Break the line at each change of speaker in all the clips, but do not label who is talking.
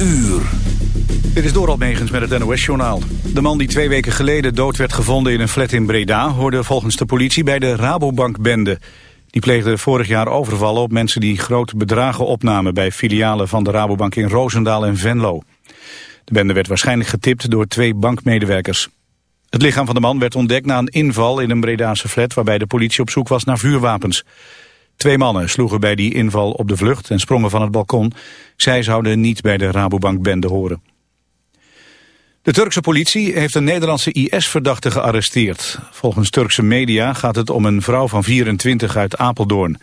uur.
Dit is Doral Megens met het NOS-journaal. De man die twee weken geleden dood werd gevonden in een flat in Breda... hoorde volgens de politie bij de Rabobank-bende. Die pleegde vorig jaar overvallen op mensen die grote bedragen opnamen... bij filialen van de Rabobank in Roosendaal en Venlo. De bende werd waarschijnlijk getipt door twee bankmedewerkers. Het lichaam van de man werd ontdekt na een inval in een Bredaanse flat... waarbij de politie op zoek was naar vuurwapens. Twee mannen sloegen bij die inval op de vlucht en sprongen van het balkon. Zij zouden niet bij de Rabobank-bende horen. De Turkse politie heeft een Nederlandse IS-verdachte gearresteerd. Volgens Turkse media gaat het om een vrouw van 24 uit Apeldoorn.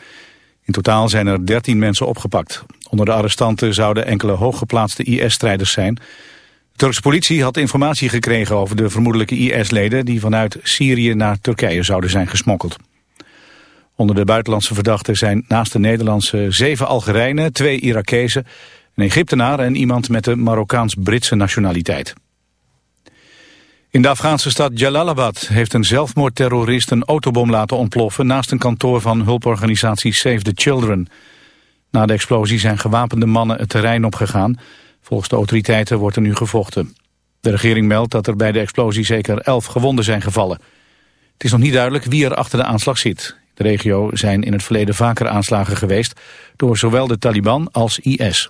In totaal zijn er 13 mensen opgepakt. Onder de arrestanten zouden enkele hooggeplaatste IS-strijders zijn. De Turkse politie had informatie gekregen over de vermoedelijke IS-leden... die vanuit Syrië naar Turkije zouden zijn gesmokkeld. Onder de buitenlandse verdachten zijn naast de Nederlandse zeven Algerijnen, twee Irakezen, een Egyptenaar en iemand met de Marokkaans-Britse nationaliteit. In de Afghaanse stad Jalalabad heeft een zelfmoordterrorist een autobom laten ontploffen naast een kantoor van hulporganisatie Save the Children. Na de explosie zijn gewapende mannen het terrein opgegaan. Volgens de autoriteiten wordt er nu gevochten. De regering meldt dat er bij de explosie zeker elf gewonden zijn gevallen. Het is nog niet duidelijk wie er achter de aanslag zit. De regio zijn in het verleden vaker aanslagen geweest door zowel de Taliban als IS.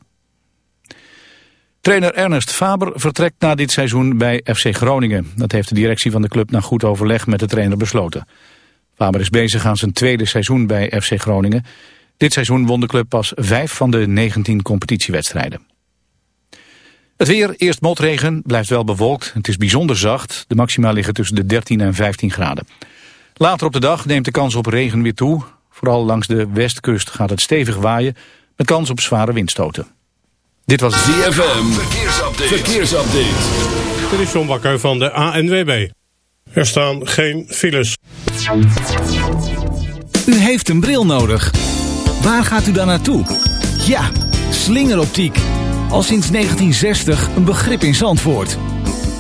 Trainer Ernest Faber vertrekt na dit seizoen bij FC Groningen. Dat heeft de directie van de club na goed overleg met de trainer besloten. Faber is bezig aan zijn tweede seizoen bij FC Groningen. Dit seizoen won de club pas vijf van de 19 competitiewedstrijden. Het weer, eerst motregen, blijft wel bewolkt. Het is bijzonder zacht. De maxima liggen tussen de 13 en 15 graden. Later op de dag neemt de kans op regen weer toe. Vooral langs de westkust gaat het stevig waaien... met kans op zware windstoten.
Dit was ZFM. Verkeersupdate. Verkeersupdate.
Dit is John Bakker van de ANWB. Er staan geen files.
U heeft een bril nodig. Waar gaat u dan naartoe? Ja, slingeroptiek. Al sinds 1960 een begrip in Zandvoort.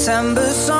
September song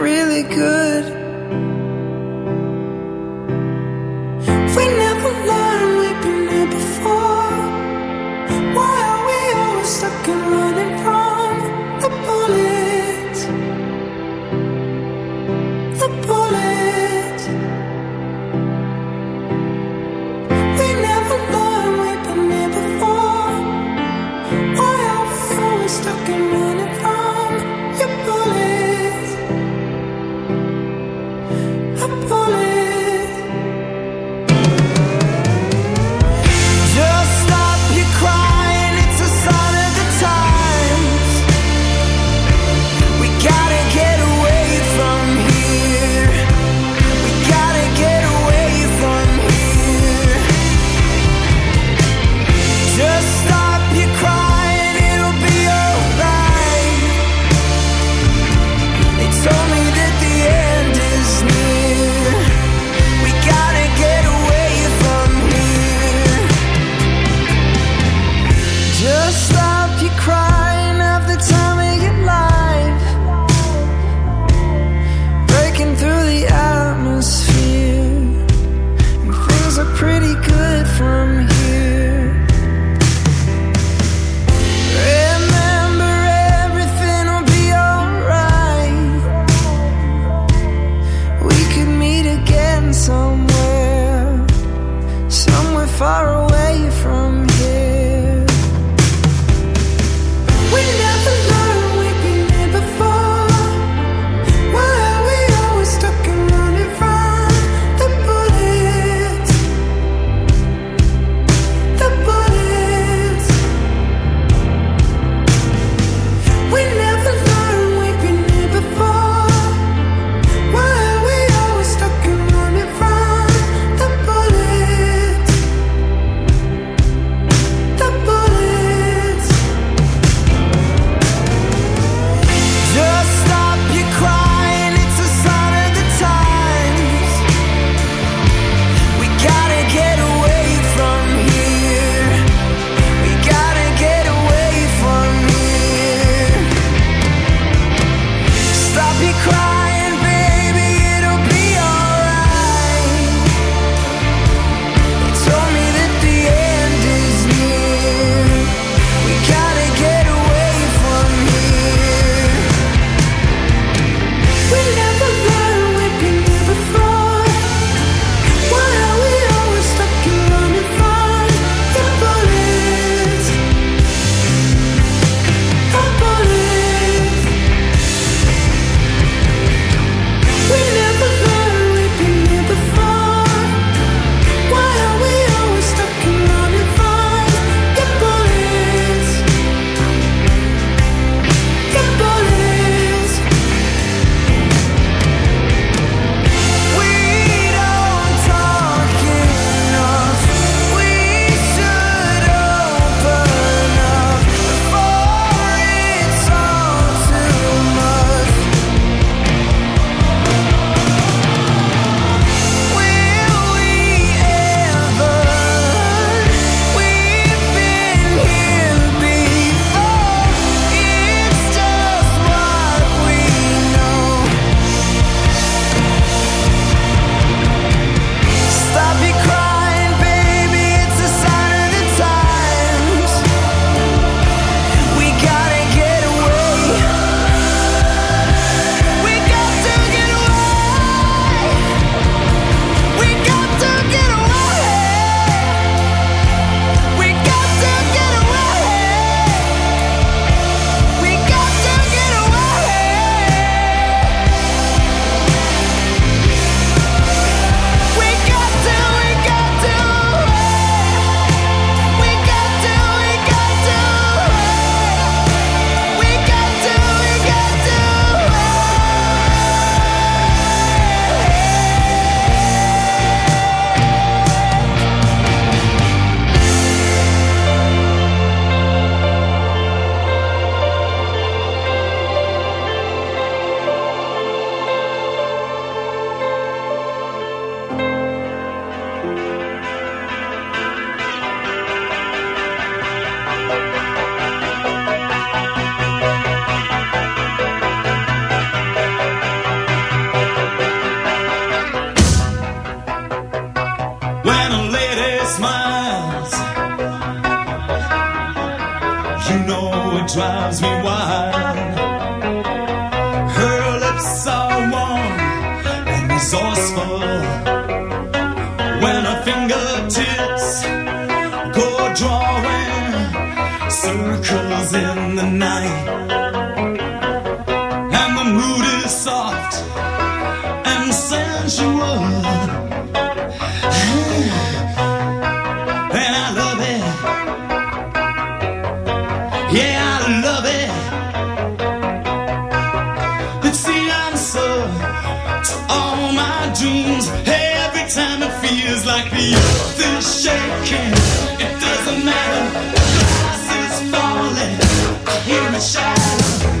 it's the answer to all my dreams. Hey, every time it feels like the earth is shaking, it doesn't matter. The glass is falling. I hear it shatter.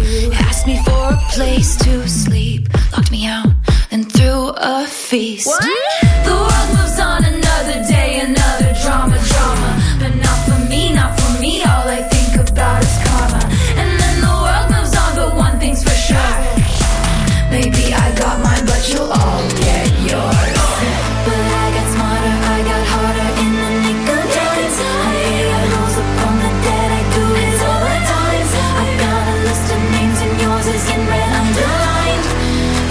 place to sleep, locked me out, and threw a feast. The world moves on another day, another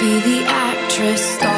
Be the actress starring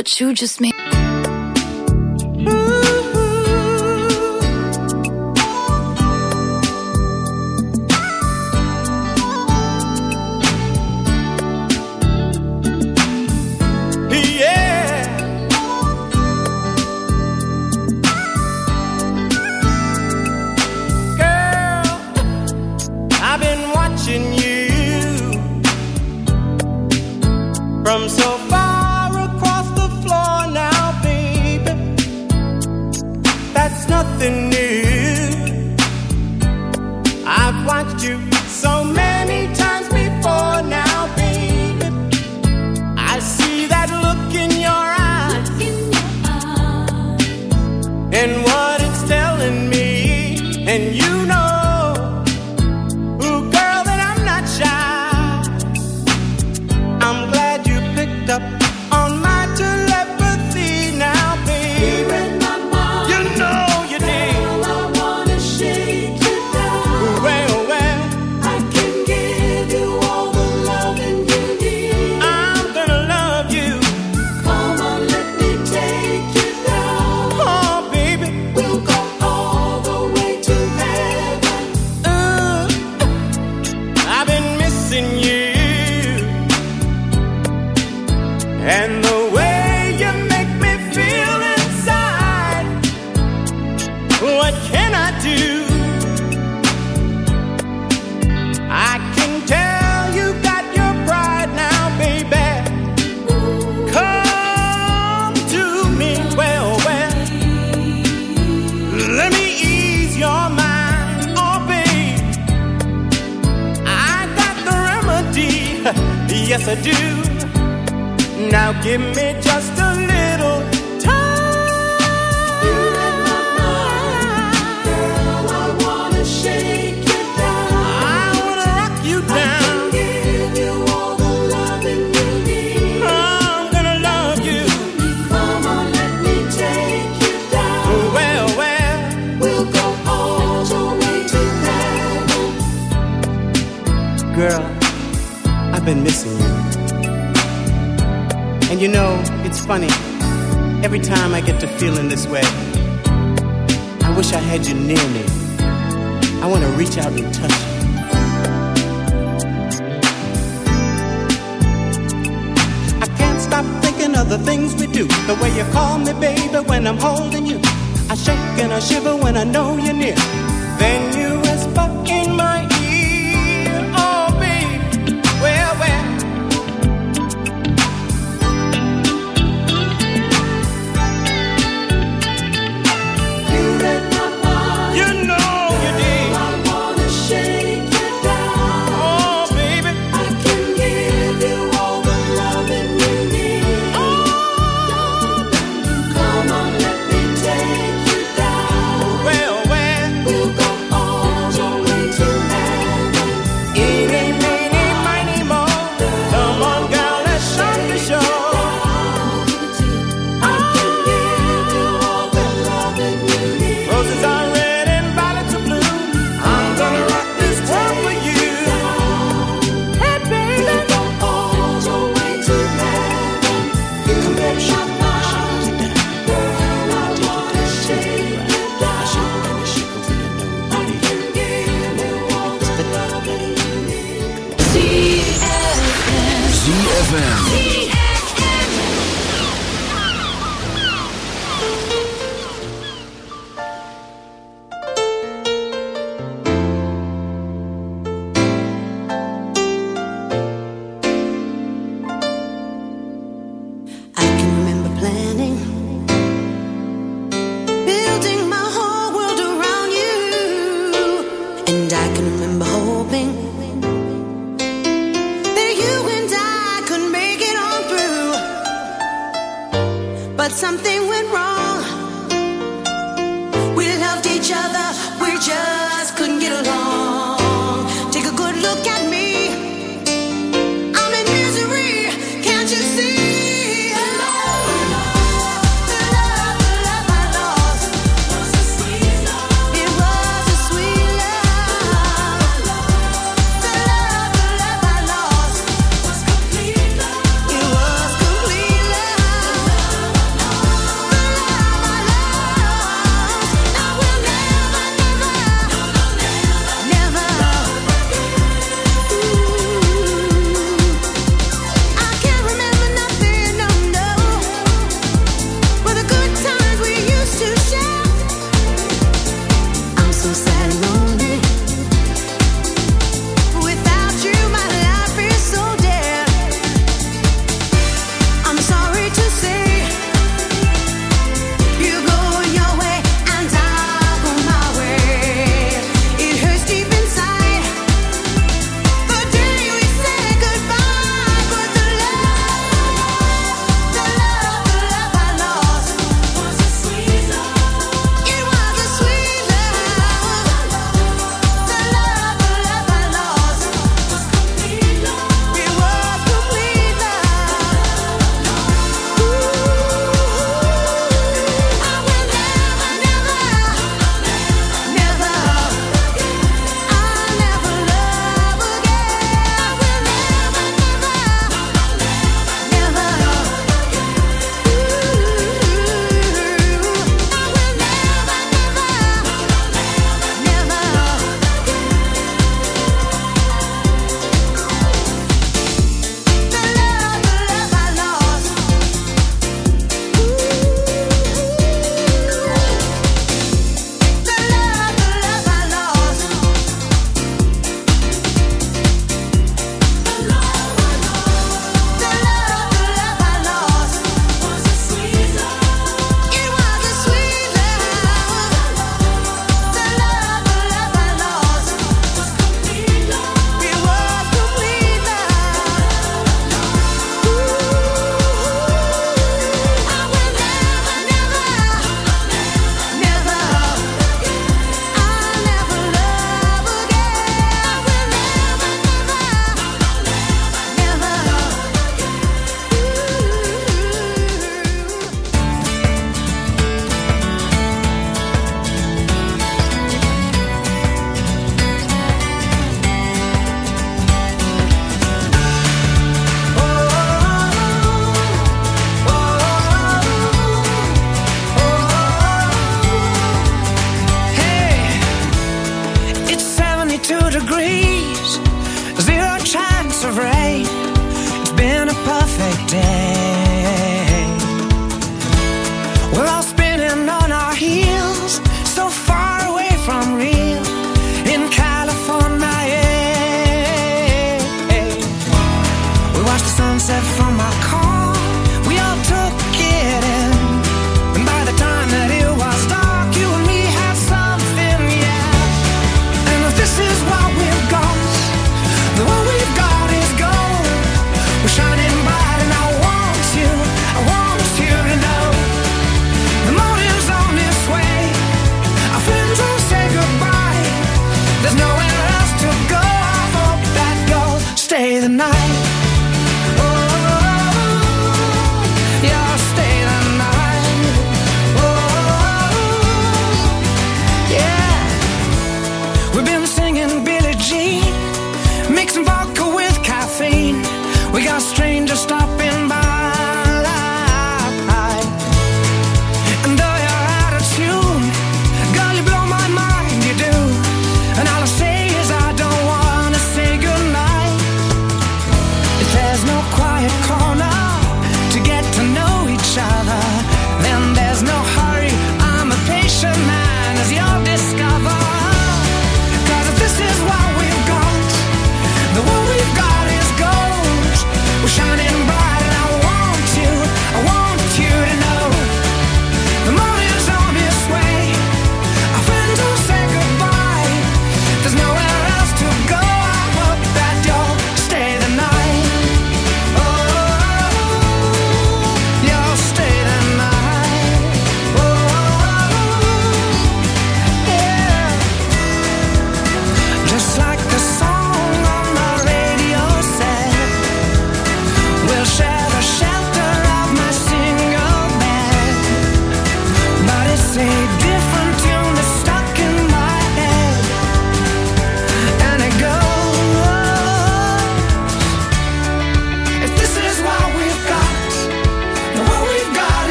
What you just made.